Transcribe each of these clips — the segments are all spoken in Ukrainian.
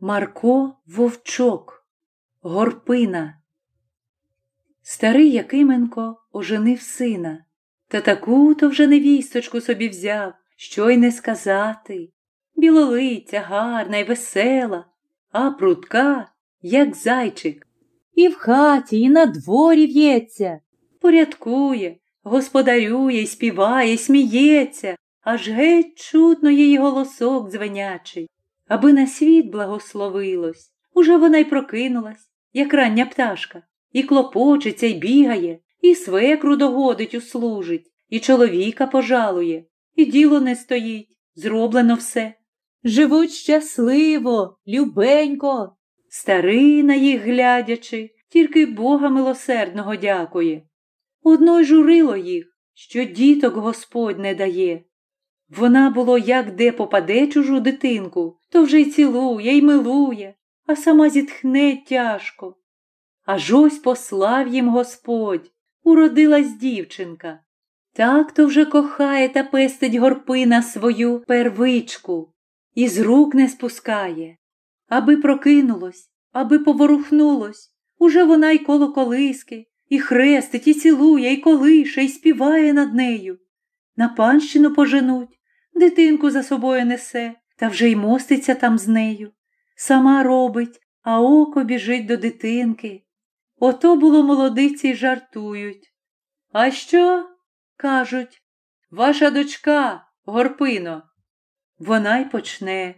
Марко Вовчок, Горпина. Старий Якименко оженив сина, та таку то вже невісточку собі взяв, що й не сказати. Білолиця гарна й весела, а прутка, як зайчик. І в хаті, і на дворі в'ється, порядкує, господарює, й співає, й сміється, аж геть чутно її голосок дзвенячий. Аби на світ благословилось. Уже вона й прокинулась, як рання пташка, і клопочеться, й бігає, і свекру догодить услужить, і чоловіка пожалує, і діло не стоїть, зроблено все. Живуть щасливо, любенько. Старий на їх глядячи, тільки Бога милосердного дякує. Одно й журило їх, що діток Господь не дає. Вона було, як де попаде чужу дитинку, то вже й цілує, й милує, а сама зітхне тяжко. Аж ось послав їм Господь, уродилась дівчинка. Так то вже кохає та пестить горпина свою первичку і з рук не спускає. Аби прокинулось, аби поворухнулось, уже вона й коло колиски, і хрестить, і цілує, і колише, і співає над нею. На панщину поженуть, дитинку за собою несе, та вже й моститься там з нею. Сама робить, а око біжить до дитинки. Ото було молодиці й жартують. А що? кажуть, ваша дочка, горпино. Вона й почне.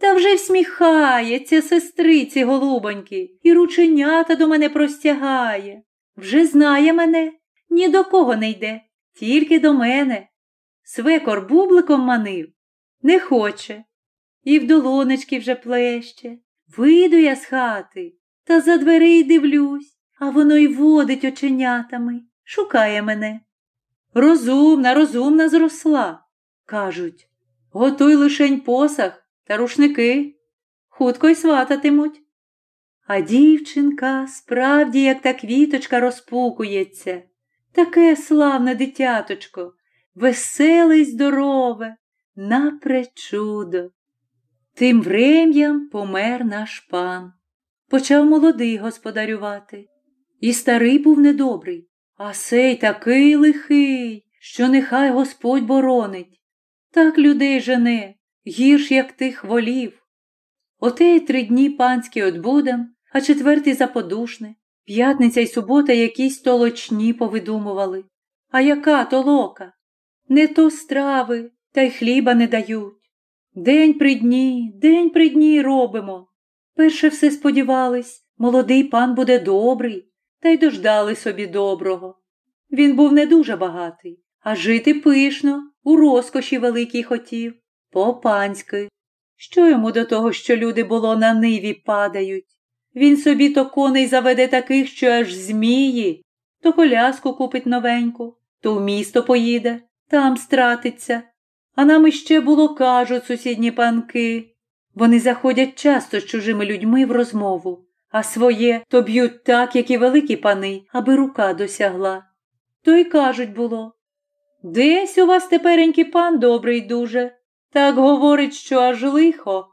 Та вже всміхається, сестриці голубоньки, і рученята до мене простягає. Вже знає мене, ні до кого не йде, тільки до мене. Свекор бубликом манив, не хоче. І в долонечки вже плеще. Вийду я з хати, та за дверей дивлюсь, а воно й водить оченятами, шукає мене. Розумна, розумна зросла, кажуть. Готуй лишень посах та рушники, хутко й свататимуть. А дівчинка справді, як та квіточка, розпукується, таке славне дитяточко, веселе й здорове, напречудо. Тим врем'ям помер наш пан. Почав молодий господарювати. І старий був недобрий, а сей такий лихий, що нехай Господь боронить. Так людей жене, гірш, як тих волів. Отеї три дні панські отбудем, а четвертий заподушне, п'ятниця й субота якісь толочні повидумували. А яка толока? Не то страви, та й хліба не дають. День при дні, день при дні робимо. Перше все сподівались, молодий пан буде добрий, та й дождали собі доброго. Він був не дуже багатий, а жити пишно, у розкоші великій хотів, по-панськи. Що йому до того, що люди було на ниві падають? Він собі то коней заведе таких, що аж змії, то коляску купить новеньку, то в місто поїде, там стратиться. А нам іще було кажуть сусідні панки. Вони заходять часто з чужими людьми в розмову, а своє то б'ють так, як і великі пани, аби рука досягла. То й кажуть було. Десь у вас теперенький пан добрий дуже. Так говорить, що аж лихо,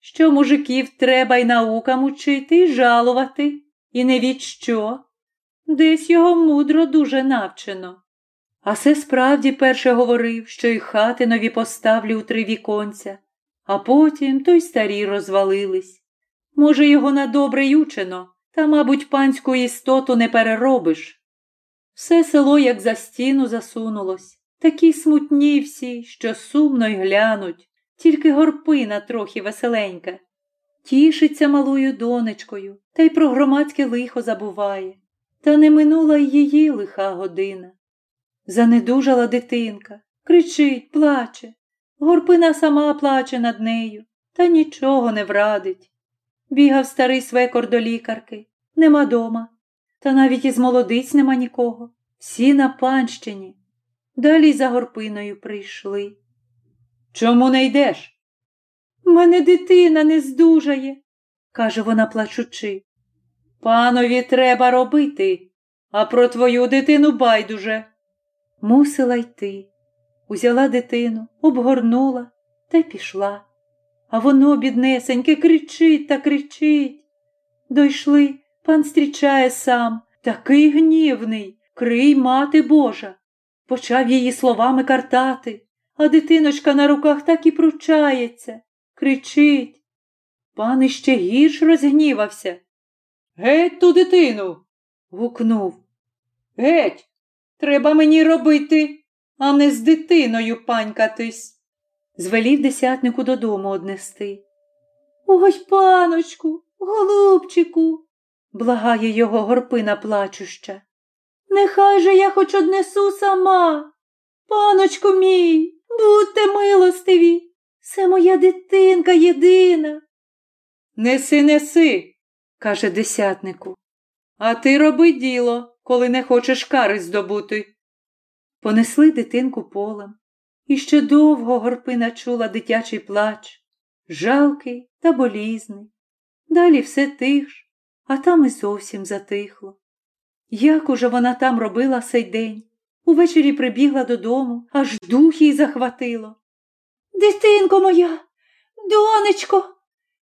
що мужиків треба й наукам учити, й жалувати, і не від що. Десь його мудро дуже навчено. А се справді перше говорив, що й хати нові поставлю у три віконця, а потім то й старі розвалились. Може, його на добре й учено, та, мабуть, панську істоту не переробиш. Все село, як за стіну, засунулось, такі смутні всі, що сумно й глянуть, тільки горпина трохи веселенька. Тішиться малою донечкою, та й про громадське лихо забуває. Та не минула й її лиха година. Занедужала дитинка, кричить, плаче. Горпина сама плаче над нею, та нічого не врадить. Бігав старий свекор до лікарки, нема дома, та навіть із молодиць нема нікого. Всі на панщині. Далі за горпиною прийшли. Чому не йдеш? Мене дитина не здужає, каже вона плачучи. Панові треба робити, а про твою дитину байдуже. Мусила йти. Узяла дитину, обгорнула та й пішла. а воно, біднесеньке, кричить та кричить. Дойшли, пан зустрічає сам, такий гнівний, крий мати Божа. Почав її словами картати, а дитиночка на руках так і пручається, кричить. Пан іще гірш розгнівався. Геть ту дитину. гукнув. Геть, треба мені робити, а не з дитиною панькатись. Звелів десятнику додому однести. Ой, паночку, голубчику, благає його горпина плачуща. Нехай же я хоч однесу сама. Паночку мій, будьте милостиві, це моя дитинка єдина. Неси, неси, каже десятнику. А ти роби діло, коли не хочеш кари здобути. Понесли дитинку полем, і ще довго горпина чула дитячий плач, жалкий та болізний. Далі все тих ж, а там і зовсім затихло. Як уже вона там робила сей день, увечері прибігла додому, аж дух їй захватило. Дитинко моя, донечко,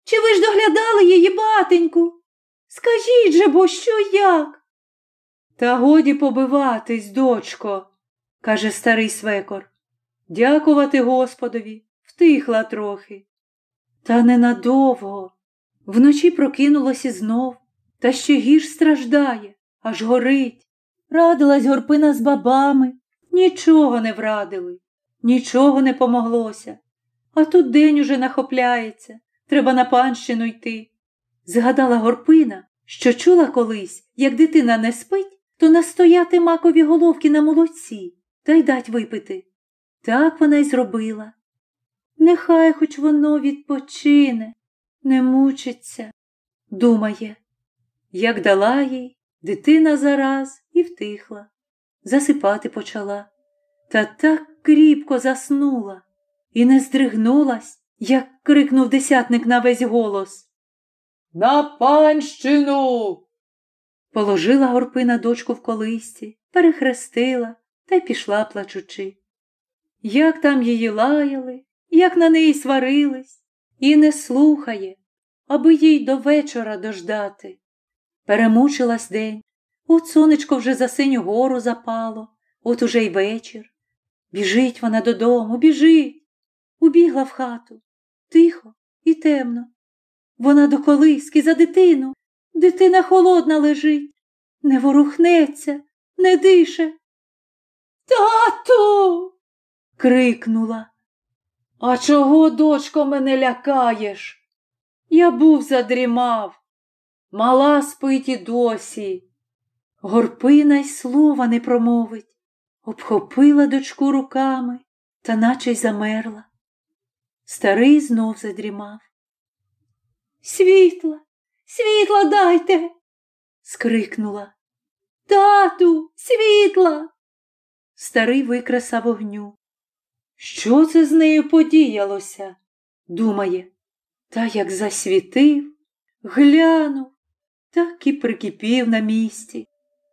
чи ви ж доглядали її батеньку? Скажіть же бо, що як? Та годі побиватись, дочко, каже старий свекор. Дякувати Господові, втихла трохи. Та ненадовго. Вночі прокинулась і знов, та ще гірш страждає, аж горить. Радилась горпина з бабами, нічого не врадили, нічого не помоглося. А тут день уже нахопляється, треба на панщину йти. Згадала горпина, що чула колись, як дитина не спить, то настояти макові головки на молодці та й дать випити. Так вона й зробила. Нехай хоч воно відпочине, не мучиться, думає. Як дала їй, дитина зараз і втихла, засипати почала, та так кріпко заснула і не здригнулась, як крикнув десятник на весь голос. На панщину. Положила горпина дочку в колисці, перехрестила та й пішла плачучи. Як там її лаяли, як на неї сварились, і не слухає, аби їй до вечора дождати. Перемучилась день, от сонечко вже за синю гору запало, от уже й вечір. Біжить вона додому, біжить. Убігла в хату. Тихо і темно. Вона до колиски за дитину. Дитина холодна лежить, не ворухнеться, не дише. Тату. крикнула. А чого, дочко, мене лякаєш? Я був задрімав. Мала спить і досі. Горпина й слова не промовить, обхопила дочку руками та наче й замерла. Старий знов задрімав. Світла, світла дайте. скрикнула. Тату, світла. Старий викресав огню. Що це з нею подіялося? думає, та як засвітив, глянув, так і прикипів на місці.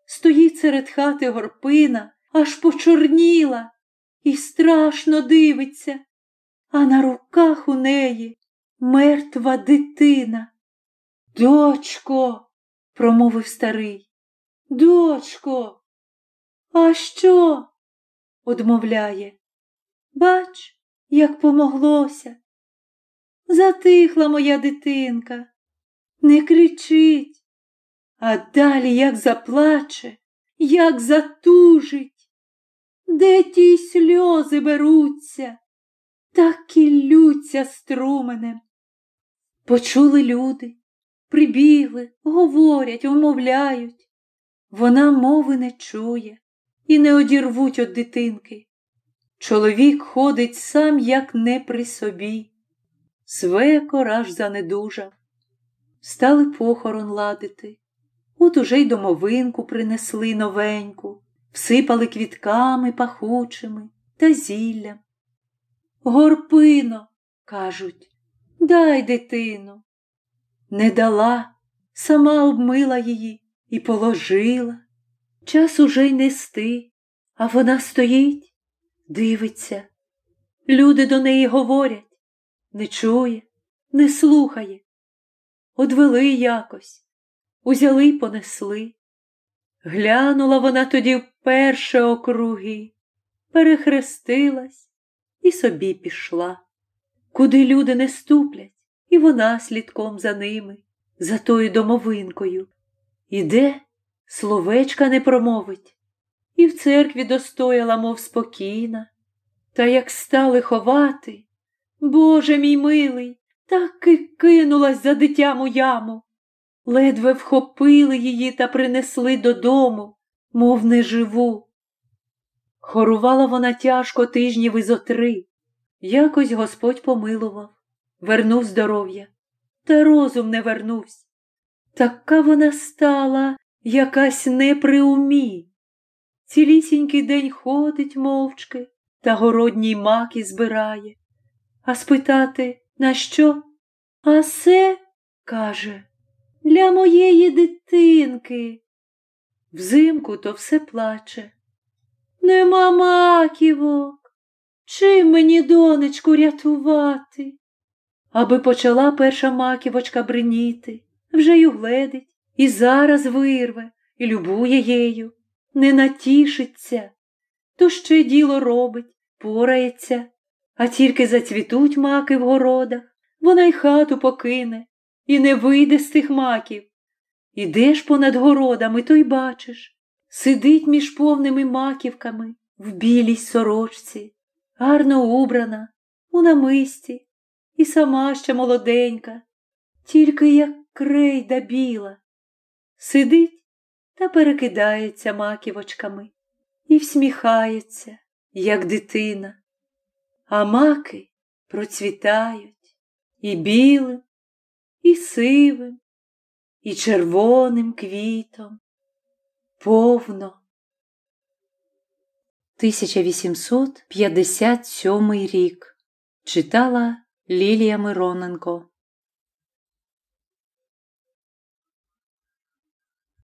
Стоїть серед хати горпина, аж почорніла і страшно дивиться, а на руках у неї мертва дитина. Дочко, промовив старий. Дочко, а що? одмовляє. Бач, як помоглося. Затихла моя дитинка, не кричить, а далі як заплаче, як затужить, де ті сльози беруться, так і лються струменем. Почули люди, прибігли, говорять, умовляють. Вона мови не чує і не одірвуть від дитинки. Чоловік ходить сам, як не при собі. Свекор аж занедужав. Стали похорон ладити. От уже й домовинку принесли новеньку, всипали квітками пахучими та зіллям. Горпино, кажуть, дай дитину. Не дала, сама обмила її і положила. Час уже й нести, а вона стоїть, дивиться. Люди до неї говорять, не чує, не слухає. Одвели якось, узяли й понесли. Глянула вона тоді вперше округи, перехрестилась і собі пішла. Куди люди не ступлять, і вона слідком за ними, за тою домовинкою. Іде, словечка не промовить, і в церкві достояла, мов спокійна. Та як стали ховати, Боже мій милий, так і кинулась за дитям у яму. Ледве вхопили її та принесли додому, мов неживу. Хорувала вона тяжко тижнів ізо три. Якось Господь помилував, вернув здоров'я, та розум не вернувся. Така вона стала якась не при. Цілісінький день ходить мовчки та городній маки збирає. А спитати, на що? А се, каже, для моєї дитинки. Взимку то все плаче. Нема маківок. Чим мені, донечку, рятувати? Аби почала перша маківочка бриніти, вже й угледить, і зараз вирве, і любує єю, не натішиться, то ще діло робить, порається, а тільки зацвітуть маки в городах, вона й хату покине і не вийде з тих маків. Ідеш понад городами, то й бачиш, сидить між повними маківками в білій сорочці, гарно убрана, у намисті, і сама ще молоденька, тільки як крейда біла. Сидить та перекидається маківочками і всміхається, як дитина, а маки процвітають і білим, і сивим, і червоним квітом. Повно. 1857 рік читала Лілія Мироненко